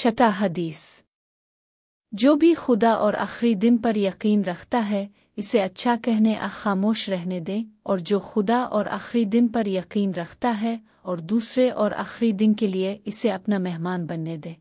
چھٹا حدیث۔ جو بھی خدا اور آخری دن پر یقین رکھتا ہے، اسے اچھا کہنے خاموش رہنے دیں اور جو خدا اور آخری دن پر یقین رکھتا ہے، اور دوسرے اور آخری دن کے لیے اسے اپنا مہمان بننے دے۔